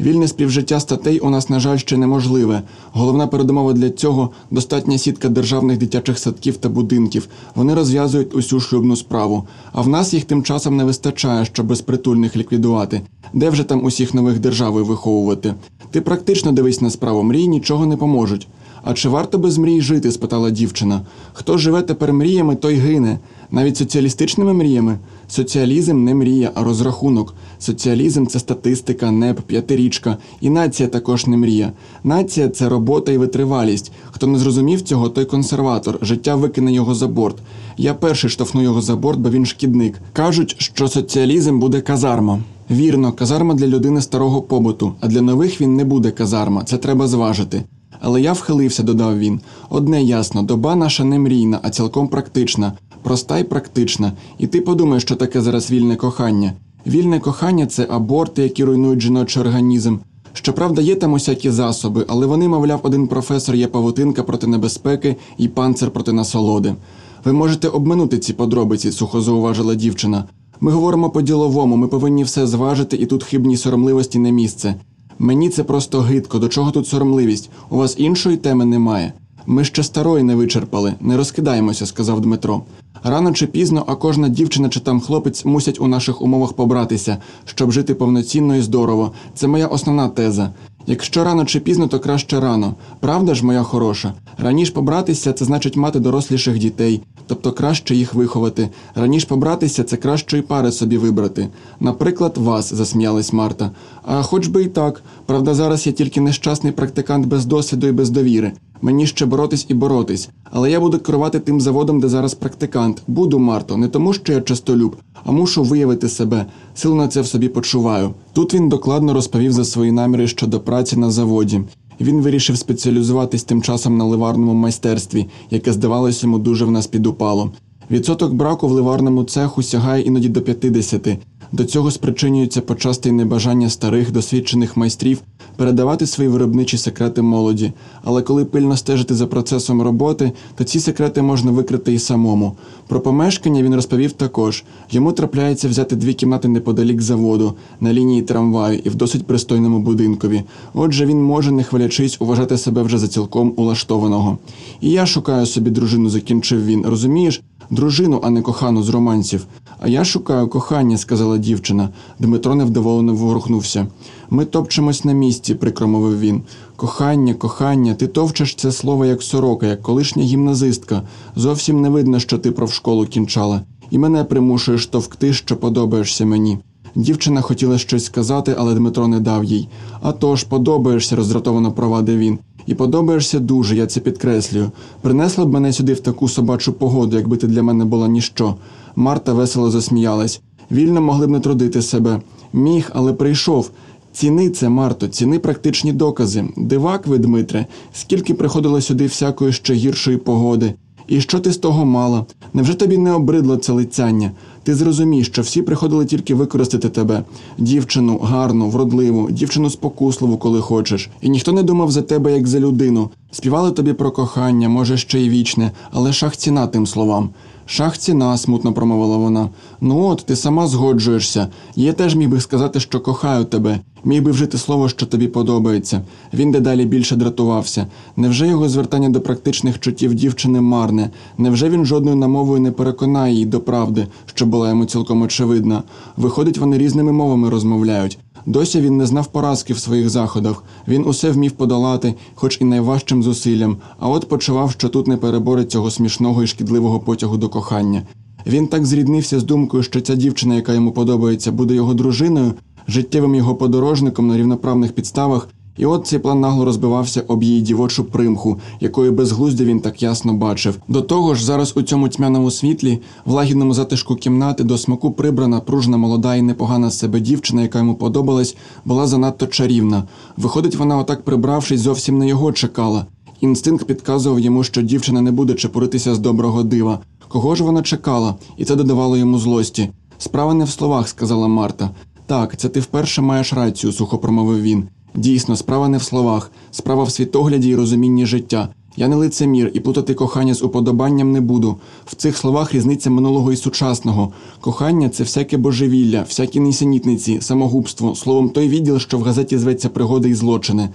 Вільне співжиття статей у нас, на жаль, ще неможливе. Головна передумова для цього достатня сітка державних дитячих садків та будинків. Вони розв'язують усю шлюбну справу. А в нас їх тим часом не вистачає, щоб безпритульних ліквідувати. Де вже там усіх нових держави виховувати? Ти практично дивись на справу, мрії нічого не поможуть. А чи варто без мрій жити? спитала дівчина. Хто живе тепер мріями, той гине. Навіть соціалістичними мріями. Соціалізм не мрія, а розрахунок. Соціалізм це статистика, НЕП, п'ятирічка. І нація також не мрія. Нація це робота і витривалість. Хто не зрозумів цього, той консерватор. Життя викине його за борт. Я перший штовхну його за борт, бо він шкідник. Кажуть, що соціалізм буде казарма. Вірно, казарма для людини старого побуту, а для нових він не буде казарма. Це треба зважити. Але я вхилився, додав він. Одне ясно, доба наша не мрійна, а цілком практична, проста й практична. І ти подумаєш, що таке зараз вільне кохання. Вільне кохання це аборти, які руйнують жіночий організм. Щоправда, є там усякі засоби, але вони, мовляв, один професор є павутинка проти небезпеки і панцир проти насолоди. Ви можете обминути ці подробиці, сухо зауважила дівчина. Ми говоримо по-діловому, ми повинні все зважити, і тут хибній соромливості не місце. Мені це просто гидко. До чого тут соромливість? У вас іншої теми немає. Ми ще старої не вичерпали, не розкидаємося, сказав Дмитро. Рано чи пізно, а кожна дівчина чи там хлопець мусять у наших умовах побратися, щоб жити повноцінно і здорово. Це моя основна теза. Якщо рано чи пізно, то краще рано. Правда ж, моя хороша? Раніше побратися це значить мати доросліших дітей, тобто краще їх виховати. Раніше побратися це кращої пари собі вибрати. Наприклад, вас, засміялась Марта. А хоч би і так. Правда, зараз я тільки нещасний практикант без досвіду і без довіри. Мені ще боротись і боротись. Але я буду керувати тим заводом, де зараз практикант. Буду, Марто, не тому, що я чистолюб, а мушу виявити себе. Сил на це в собі почуваю. Тут він докладно розповів за свої наміри щодо праці на заводі. Він вирішив спеціалізуватись тим часом на ливарному майстерстві, яке здавалося йому дуже в нас підупало. Відсоток браку в ливарному цеху сягає іноді до 50. До цього спричинюється почасте небажання старих досвідчених майстрів передавати свої виробничі секрети молоді. Але коли пильно стежити за процесом роботи, то ці секрети можна викрити і самому. Про помешкання він розповів також. Йому трапляється взяти дві кімнати неподалік заводу, на лінії трамваю і в досить пристойному будинкові. Отже, він може, не хвалячись, уважати себе вже за цілком улаштованого. І я шукаю собі дружину, закінчив він. Розумієш? Дружину, а не кохану з романців. А я шукаю кохання, сказала дівчина. Дмитро невдоволено ворухнувся. Ми топчемось на місці, прикро мовив він. Кохання, кохання, ти товчеш це слово як сорока, як колишня гімназистка. Зовсім не видно, що ти профшколу кінчала. І мене примушуєш товкти, що подобаєшся мені. Дівчина хотіла щось сказати, але Дмитро не дав їй. «А тож, подобаєшся, роздратовано провадив він. І подобаєшся дуже, я це підкреслюю. Принесла б мене сюди в таку собачу погоду, якби ти для мене була ніщо. Марта весело засміялась. Вільно могли б не трудити себе. Міг, але прийшов. Ціни це, Марто, ціни практичні докази. Дивак ви, Дмитре, скільки приходило сюди всякої ще гіршої погоди. І що ти з того мала? Невже тобі не обридло це лицяння? Ти зрозумієш, що всі приходили тільки використати тебе, дівчину гарну, вродливу, дівчину спокусливу, коли хочеш. І ніхто не думав за тебе як за людину. Співали тобі про кохання, може, ще й вічне, але шах ціна тим словам. Шах ціна, смутно промовила вона. Ну от, ти сама згоджуєшся. Я теж міг би сказати, що кохаю тебе, міг би вжити слово, що тобі подобається. Він дедалі більше дратувався. Невже його звертання до практичних чуттів дівчини марне? Невже він жодною намовою не переконає її до правди, що була йому цілком очевидна? Виходить, вони різними мовами розмовляють. Досі він не знав поразки в своїх заходах. Він усе вмів подолати, хоч і найважчим зусиллям, а от почував, що тут не переборить цього смішного і шкідливого потягу до кохання. Він так зріднився з думкою, що ця дівчина, яка йому подобається, буде його дружиною, життєвим його подорожником на рівноправних підставах. І от цей план нагло розбивався об її дівочу примху, якої безглуздя він так ясно бачив. До того ж, зараз у цьому тьмяному світлі, в лагідному затишку кімнати, до смаку прибрана, пружна, молода і непогана себе дівчина, яка йому подобалась, була занадто чарівна. Виходить, вона, отак прибравшись, зовсім не його чекала. Інстинкт підказував йому, що дівчина не буде чепуритися з доброго дива. Кого ж вона чекала, і це додавало йому злості. Справа не в словах, сказала Марта. Так, це ти вперше маєш рацію, сухо промовив він. Дійсно, справа не в словах, справа в світогляді і розумінні життя. Я не лицемір і плутати кохання з уподобанням не буду. В цих словах різниця минулого і сучасного. Кохання це всяке божевілля, всякі нісенітниці, самогубство, словом, той відділ, що в газеті зветься пригоди і злочини.